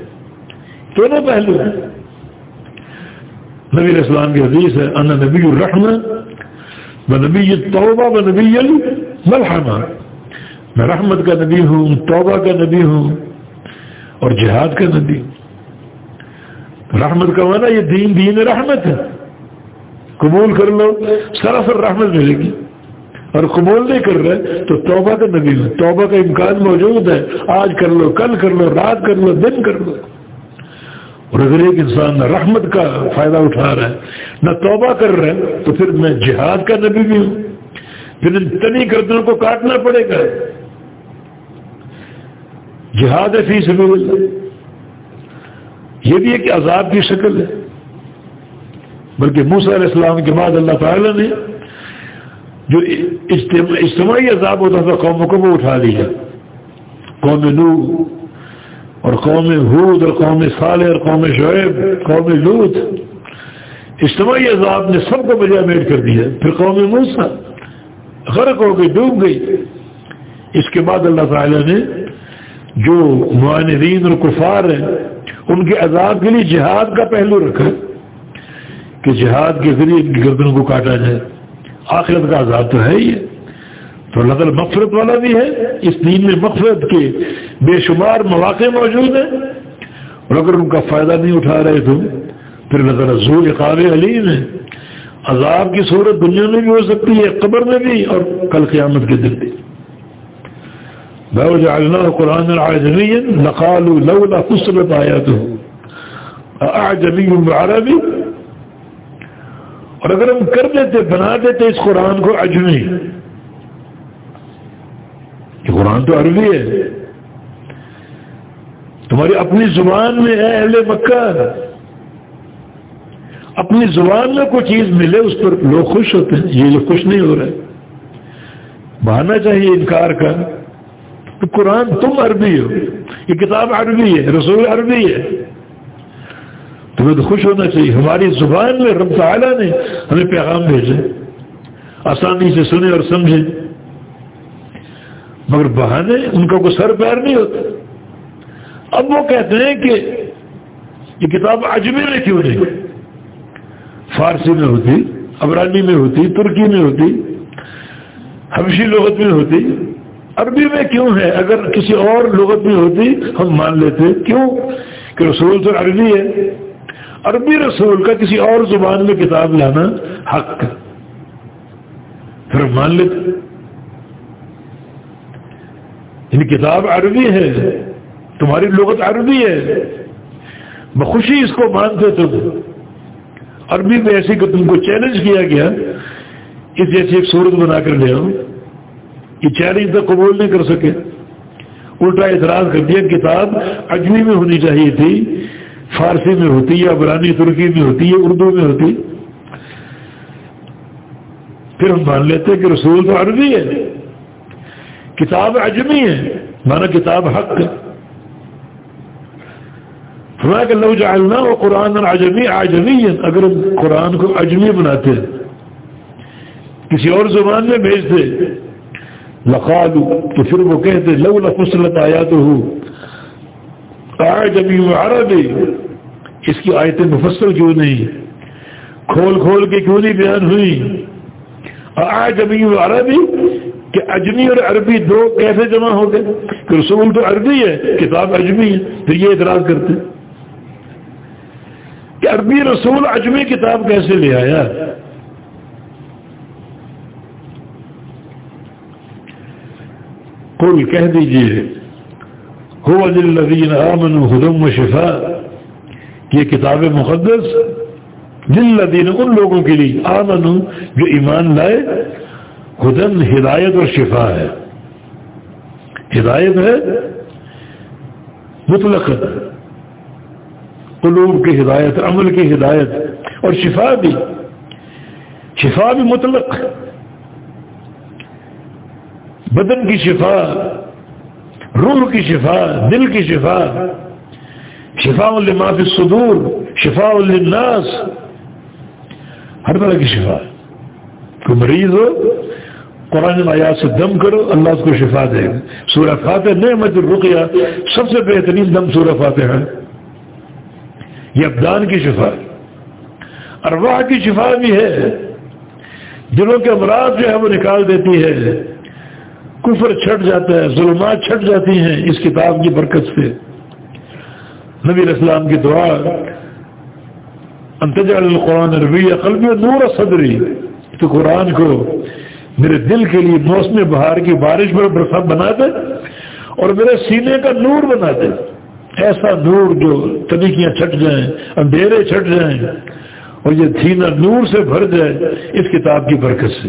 دونوں پہلو ہیں نبی اسلام کی حدیث ہے ان نبی الرحمن و نبی توبہ و نبی ملحمہ میں رحمت کا نبی ہوں، توبہ کا نبی ہوں اور جہاد کا نبی۔ ہوں رحمت کا مانا یہ دین دین رحمت ہے۔ قبول کر لو سراسر رحمت ملے گی۔ اور قبول نہیں کر رہے تو توبہ کا نبی توبہ کا امکان موجود ہے۔ آج کر لو، کل کر لو، رات کر لو، دن کر لو۔ اور اگر ایک انسان نہ رحمت کا فائدہ اٹھا رہا ہے، نہ توبہ کر رہا ہے، تو پھر میں جہاد کا نبی بھی ہوں۔ پھر ان تنی گردنوں کو کاٹنا پڑے گا۔ جہاد ہے فی سبیل اللہ۔ یہ بھی ایک عذاب کی شکل ہے۔ بلکہ موسیٰ علیہ السلام کے بعد اللہ تعالیٰ نے جو اجتماعی عذاب ہوتا تھا، قوموں کو وہ اٹھا لیا۔ قوم نو اور قوم حود اور قوم صالح اور قوم شعیب، قوم لوت اجتماعی عذاب نے سب کو بجا میٹ کر دیا۔ پھر قوم موسا غرق ہو گئی، ڈوب گئی۔ اس کے بعد اللہ تعالیٰ نے جو معاندین اور کفار ہیں، ان کے عذاب کے لیے جہاد کا پہلو رکھا کہ جہاد کے ذریعے ان کی گردنوں کو کاٹا جائے۔ آخرت کا عذاب تو ہے ہی ہے۔ تو اللہ تعالیٰ مغفرت والا بھی ہے۔ اس دین میں مغفرت کے بے شمار مواقع موجود ہیں۔ اور اگر ان کا فائدہ نہیں اٹھا رہے تو پھر اللہ تعالیٰ زور قابل علیم ہے۔ عذاب کی صورت دنیا میں بھی ہو سکتی ہے، قبر میں بھی اور کل قیامت کے دن بھی۔ وجعلناه قرآن عجميا لقالوا لولا فصلت آياته۔ أعجمي بعربي اور اگر ہم کر دیتے، بنا دیتے اس قرآن کو اجمی، یہ قرآن تو عربی ہے۔ تمہاری اپنی زبان میں ہے اہل مکہ۔ اپنی زبان میں کوئی چیز ملے، اس پر لوگ خوش ہوتے ہیں۔ یہ لوگ خوش نہیں ہو رہے بہانا چاہیے انکار کا۔ تو قرآن تم عربی ہو۔ یہ کتاب عربی ہے، رسول عربی ہے۔ تمہیں تو خوش ہونا چاہیے۔ ہماری زبان میں رب تعالیٰ نے ہمیں پیغام بھیجے آسانی سے سنے اور سمجھے مگر بہانے ان کا کوئی سر پیر نہیں ہوتا۔ اب وہ کہتے ہیں کہ یہ کتاب اجمیر میں کیوں نہیں؟ فارسی میں ہوتی ابرانی میں ہوتی، ترکی میں ہوتی، حبشی لغت میں ہوتی۔ عربی میں کیوں ہے؟ اگر کسی اور لغت میں ہوتی، ہم مان لیتے۔ کیوں؟ کہ رسول تو عربی ہے۔ عربی رسول کا کسی اور زبان میں کتاب لانا حق پھر مان لیتے یعنی کتاب عربی ہے، تمہاری لغت عربی ہے۔ بخوشی اس کو مانتے تم عربی میں ایسی کہ تم کو چیلنج کیا گیا اس جیسی ایک صورت بنا کر لے آؤ یہ چیلنج تو قبول نہیں کر سکے۔ الٹا اعتراض کر دیا کتاب اجمی میں ہونی چاہیے تھی۔ فارسی میں ہوتی یا برانی ترکی میں ہوتی یا اردو میں ہوتی پھر ہم مان لیتے کہ رسول تو عربی ہے۔ کتاب اجمی ہے مانا کتاب حق ہے۔ کہ لو جعلنا وہ قرآن اجمی آجمی ہے اگر ہم قرآن کو اجمی بناتے کسی اور زبان میں بھیجتے، لقالو، تو پھر وہ کہتے لو لفصلت آیا تو ہوں جبھی عربی اس کی آیتیں مفصل کیوں نہیں؟ کھول کھول کے کیوں نہیں بیان ہوئی؟ آج ابھی عربی کہ اجمی اور عربی دو کیسے جمع ہو گئے؟ کہ رسول تو عربی ہے، کتاب اجمی ہے، پھر یہ اعتراض کرتے کہ عربی رسول اجمی کتاب کیسے لے آیا؟ قل کہہ دیجیے۔ ہو دل لذین آمن ہدم و شفا یہ کتاب مقدس دل ان لوگوں کے لیے آمن جو ایمان لائے خدن ہدایت اور شفا ہے۔ ہدایت ہے مطلق۔ قلوب کی ہدایت، عمل کی ہدایت اور شفا بھی۔ شفا بھی مطلق۔ بدن کی شفا روح کی شفا، دل کی شفا۔ شفا لما فی الصدور، شفا للناس۔ ہر طرح کی شفا۔ کوئی مریض ہو، قرآن آیات سے دم کرو، اللہ اس کو شفا دے۔ سورہ فاتح نعمت الرقیہ۔ سب سے بہترین دم سورہ فاتح ہے یہ ابدان کی شفا۔ ارواح کی شفا بھی ہے۔ دلوں کے امراض جو ہے وہ نکال دیتی ہے۔ کفر چھٹ جاتا ہے، ظلمات چھٹ جاتی ہیں اس کتاب کی برکت سے۔ نبی اسلام کی دعا انتجال القرآن ربی قلبی نور صدری۔ تو قرآن کو میرے دل کے لیے موسم بہار کی بارش میں برسات بنا دے اور میرے سینے کا نور بنا دے ایسا نور جو تنیکیاں چھٹ جائیں، اندھیرے چھٹ جائیں اور یہ سینہ نور سے بھر جائے اس کتاب کی برکت سے۔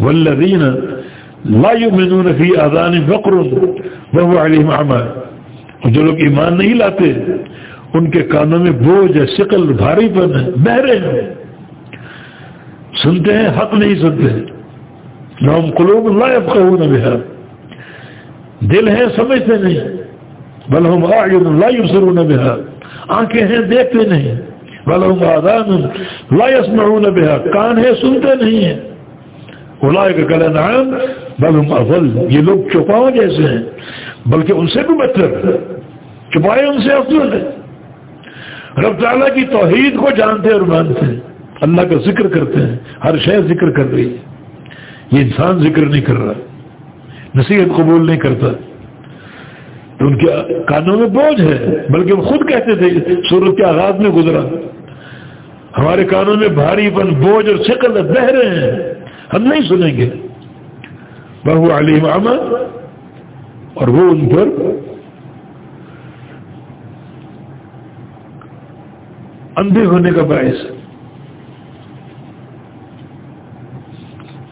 والذین لا یؤمنون فی آذان فقر وهو علیم عمى جو لوگ ایمان نہیں لاتے، ان کے کانوں میں بوجھ ہے شکل، بھاری پن ہے بہرے ہیں۔ سنتے ہیں، حق نہیں سنتے۔ نوم قلوب لا يفقهون بها دل ہے سمجھتے نہیں۔ بل ہم اعین لا يبصرون بها آنکھیں ہیں، دیکھتے نہیں۔ بل ہم آذان لا يسمعون بها کان ہے سنتے نہیں ہیں۔ اولئک کالانعام بل ہم اضل یہ لوگ چوپاؤں جیسے ہیں، بلکہ ان سے بھی بہتر چپائے ان سے افضل ہے رب تعالیٰ کی توحید کو جانتے اور مانتے ہیں۔ اللہ کا ذکر کرتے ہیں، ہر شے ذکر کر رہی ہے۔ یہ انسان ذکر نہیں کر رہا، نصیحت قبول نہیں کرتا۔ تو ان کے کانوں میں بوجھ ہے، بلکہ وہ خود کہتے تھے، سورت کے آغاز میں گزرا۔ ہمارے کانوں میں بھاری پن، بوجھ اور شکل بہ رہے ہیں۔ ہم نہیں سنیں گے۔ بہو علیم عمل اور وہ ان پر اندھے ہونے کا باعث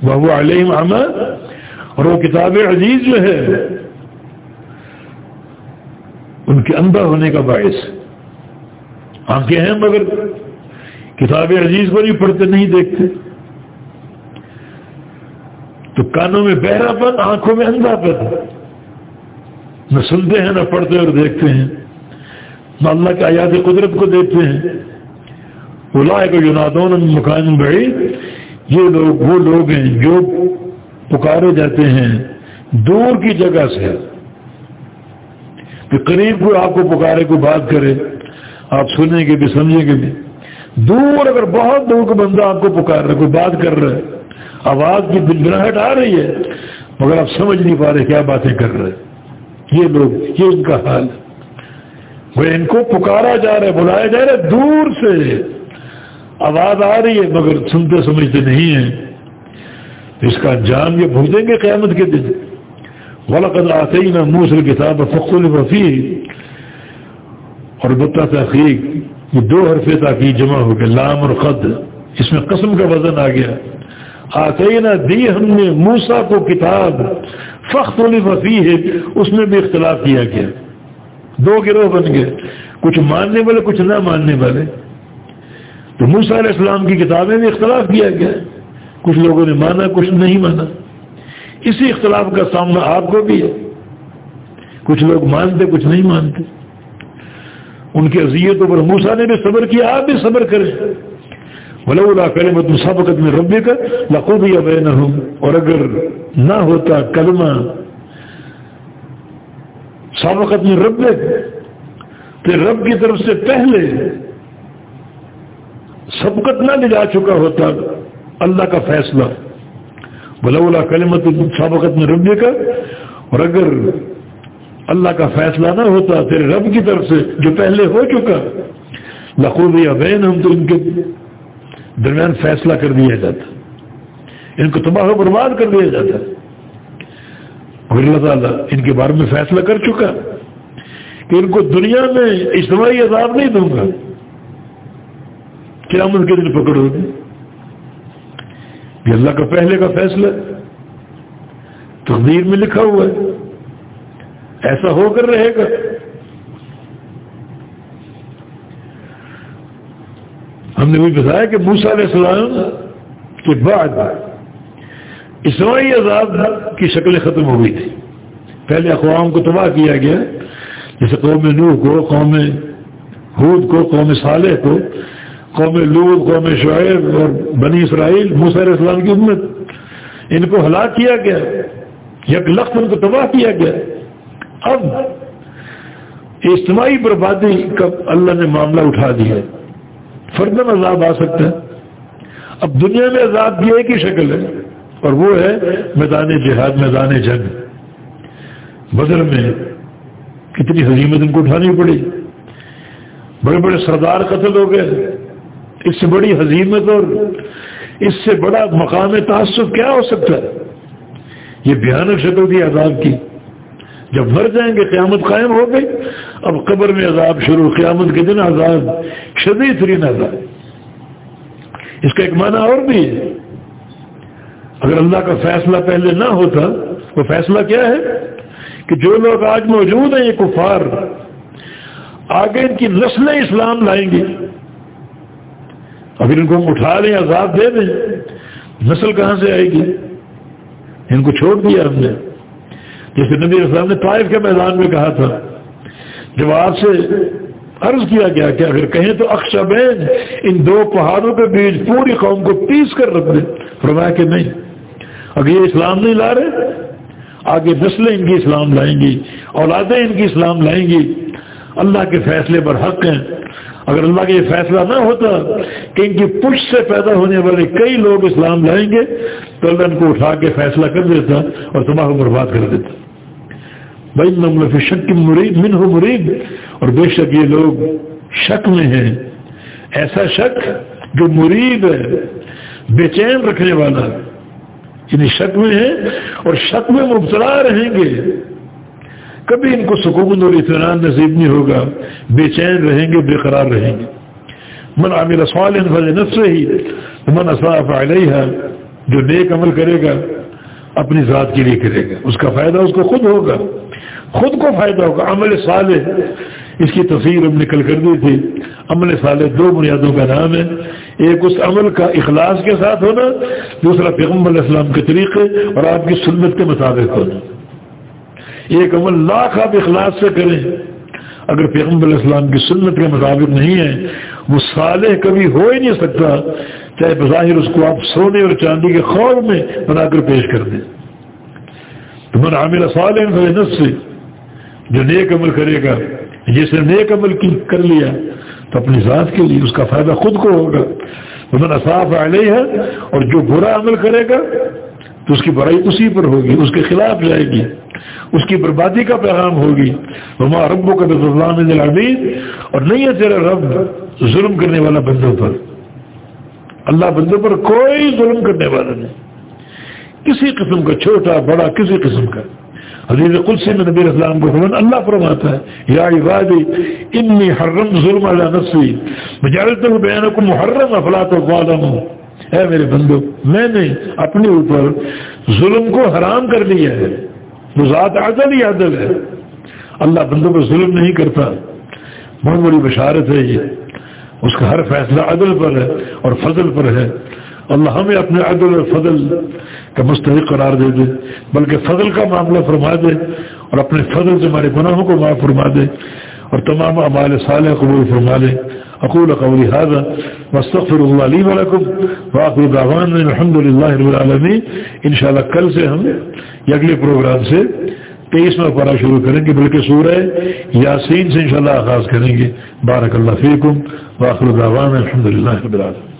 وہ علیم احمد اور وہ کتاب عزیز جو ہے، ان کے اندھا ہونے کا باعث آنکھیں ہیں مگر کتاب عزیز کو نہیں پڑھتے، نہیں دیکھتے۔ تو کانوں میں بہرا پن آنکھوں میں اندھا پن نہ سنتے ہیں، نہ پڑھتے اور دیکھتے ہیں۔ نہ اللہ کے آیات قدرت کو دیکھتے ہیں۔ بلائے کو یونادون مکان بڑی یہ لوگ، وہ لوگ ہیں جو پکارے جاتے ہیں دور کی جگہ سے۔ کہ قریب کو آپ کو پکارے کو بات کرے۔ آپ سنیں گے بھی، سمجھیں گے بھی۔ دور، اگر بہت دور کو بندہ آپ کو پکار رہا ہے، کوئی بات کر رہا ہے آواز کی بنگراہٹ آ رہی ہے، مگر آپ سمجھ نہیں پا رہے کیا باتیں کر رہے یہ لوگ، یہ ان کا حال ہے۔ وہ ان کو پکارا جا رہا ہے، بلایا جا رہا ہے دور سے۔ آواز آ رہی ہے، مگر سنتے سمجھتے نہیں ہیں۔ اس کا انجام یہ بھولیں گے قیامت کے دن۔ غلط آتے ہی نہ موسر کتاب فخر وفی اور بتا تحقیق یہ دو حرف تاکہ جمع ہو گئے، لام اور قد۔ اس میں قسم کا وزن آ گیا۔ آتے دی ہم نے موسا کو کتاب فخت وفی ہے اس میں بھی اختلاف کیا گیا۔ دو گروہ بن گئے، کچھ ماننے والے، کچھ نہ ماننے والے۔ تو موسیٰ علیہ السلام کی کتابیں میں اختلاف کیا گیا۔ کچھ لوگوں نے مانا، کچھ نہیں مانا۔ اسی اختلاف کا سامنا آپ کو بھی ہے۔ کچھ لوگ مانتے، کچھ نہیں مانتے۔ ان کی اذیتوں پر موسا نے بھی صبر کیا، آپ بھی صبر کریں۔ بلولا کلمت مسابقت میں ربے کا لقوبی اب اور اگر نہ ہوتا کلمہ سابقت میں رب تو رب کی طرف سے پہلے سبقت نہ لے جا چکا ہوتا اللہ کا فیصلہ. بلا کلمت سابقت میں رب کا اور اگر اللہ کا فیصلہ نہ ہوتا تیرے رب کی طرف سے جو پہلے ہو چکا لقوب یا بین ہم تو ان کے درمیان فیصلہ کر دیا جاتا ان کو تباہ و برباد کر دیا جاتا اور اللہ تعالیٰ ان کے بارے میں فیصلہ کر چکا کہ ان کو دنیا میں اجتماعی عذاب نہیں دوں گا۔ قیامت کے دن پکڑ ہوگی یہ اللہ کا پہلے کا فیصلہ تقدیر میں لکھا ہوا ہے۔ ایسا ہو کر رہے گا۔ ہم نے بھی بتایا کہ موسا علیہ السلام کے بعد اسماعی عذاب کی شکلیں ختم ہو گئی تھی پہلے اقوام کو تباہ کیا گیا، جیسے قوم نوح کو، قوم حود کو، قوم صالح کو، قوم لود قوم شعیب اور بنی اسرائیل علیہ السلام کی امت، ان کو ہلاک کیا گیا یک لخت ان کو تباہ کیا گیا۔ اب اجتماعی بربادی کا اللہ نے معاملہ اٹھا دیا۔ فردن عذاب آ سکتا ہے۔ اب دنیا میں عذاب کی ایک ہی شکل ہے اور وہ ہے میدان جہاد، میدان جنگ۔ بدر میں کتنی حزیمت ان کو اٹھانی پڑی۔ بڑے بڑے سردار قتل ہو گئے۔ اس سے بڑی حزیمت اور اس سے بڑا مقام تعصب کیا ہو سکتا ہے؟ یہ بھیانک شکل تھی عذاب کی۔ جب مر جائیں گے، قیامت قائم ہو گئی۔ اب قبر میں عذاب شروع، قیامت کے دن عذاب، شدید ترین عذاب۔ اس کا ایک معنی اور بھی ہے۔ اگر اللہ کا فیصلہ پہلے نہ ہوتا وہ فیصلہ کیا ہے؟ کہ جو لوگ آج موجود ہیں، یہ کفار، آگے ان کی نسلیں اسلام لائیں گی اگر ان کو ہم اٹھا لیں، عذاب دے دیں، نسل کہاں سے آئے گی؟ ان کو چھوڑ دیا ہم نے۔ جیسے نبی اسلام نے طائف کے میدان میں کہا تھا جب آپ سے عرض کیا گیا کہ اگر کہیں تو اکشبین ان دو پہاڑوں کے بیچ پوری قوم کو پیس کر رکھ دیں فرمایا کہ نہیں۔ اگر یہ اسلام نہیں لا رہے۔ آگے نسلیں ان کی اسلام لائیں گی، اولادیں ان کی اسلام لائیں گی۔ اللہ کے فیصلے پر حق ہیں۔ اگر اللہ کا یہ فیصلہ نہ ہوتا کہ ان کی پش سے پیدا ہونے والے کئی لوگ اسلام لائیں گے، تو اللہ ان کو اٹھا کے فیصلہ کر دیتا اور تمہارا برباد کر دیتا۔ بھائی شک کی مرید من ہو مرید اور بے شک یہ لوگ شک میں ہیں۔ ایسا شک جو مرید ہے، بے چین رکھنے والا۔ یعنی شک میں ہے اور شک میں مبتلا رہیں گے۔ کبھی ان کو سکون اور اطمینان نصیب نہیں ہوگا۔ بے چین رہیں گے، بے قرار رہیں گے۔ من عامر نفس ہی من اصاف علیہ جو نیک عمل کرے گا، اپنی ذات کے لیے کرے گا۔ اس کا فائدہ اس کو خود ہوگا۔ خود کو فائدہ ہوگا، عمل صالح اس کی تصویر ہم نکل کر دی تھی۔ عمل صالح دو بنیادوں کا نام ہے۔ ایک اس عمل کا اخلاص کے ساتھ ہونا، دوسرا پیغمبر علیہ السلام کے طریقے اور آپ کی سنت کے مطابق ہونا۔ ایک عمل لاکھ آپ اخلاص سے کریں۔ اگر پیغمبر علیہ السلام کی سنت کے مطابق نہیں ہے، وہ صالح کبھی ہو ہی نہیں سکتا۔ چاہے بظاہر اس کو آپ سونے اور چاندی کے خواب میں بنا کر پیش کر دیں۔ تو من عامر صالح سے جو نیک عمل کرے گا، جس نے نیک عمل کی کر لیا، تو اپنی ذات کے لیے اس کا فائدہ خود کو ہوگا۔ من اصاف علیہ ہے اور جو برا عمل کرے گا، تو اس کی برائی اسی پر ہوگی، اس کے خلاف جائے گی، اس کی بربادی کا پیغام ہوگی۔ ہما ربوں کا دلامین اور نہیں ہے تیرا رب ظلم کرنے والا بندوں پر۔ اللہ بندوں پر کوئی ظلم کرنے والا نہیں۔ کسی قسم کا چھوٹا، بڑا، کسی قسم کا۔ حضیز قدسی میں نبی اسلام کو فرمان اللہ فرماتا ہے، یا عبادی، انی حرم ظلم علی نفسی مجالت بینکم محرم افلاط و ظالم اے میرے بندو، میں نے اپنے اوپر ظلم کو حرام کر لیا ہے، وہ ذات عدل ہی عدل ہے۔ اللہ بندوں پر ظلم نہیں کرتا۔ بہت بڑی بشارت ہے یہ۔ اس کا ہر فیصلہ عدل پر ہے اور فضل پر ہے۔ اللہ ہمیں اپنے عدل اور فضل کا مستحق قرار دے دے، بلکہ فضل کا معاملہ فرما دے اور اپنے فضل سے ہمارے گناہوں کو معاف فرما دے اور تمام امال صالح قبول فرما لے۔ اقول قولی هذا واستغفر الله لي ولكم واخر دعوانا الحمد لله رب العالمين انشاءاللہ کل سے ہم یہ اگلے پروگرام سے تیئیسواں پارا شروع کریں گے، بلکہ سورہ یاسین سے انشاءاللہ آغاز کریں گے۔ بارک اللہ فیکم واخر دعوانا الحمد لله رب العالمين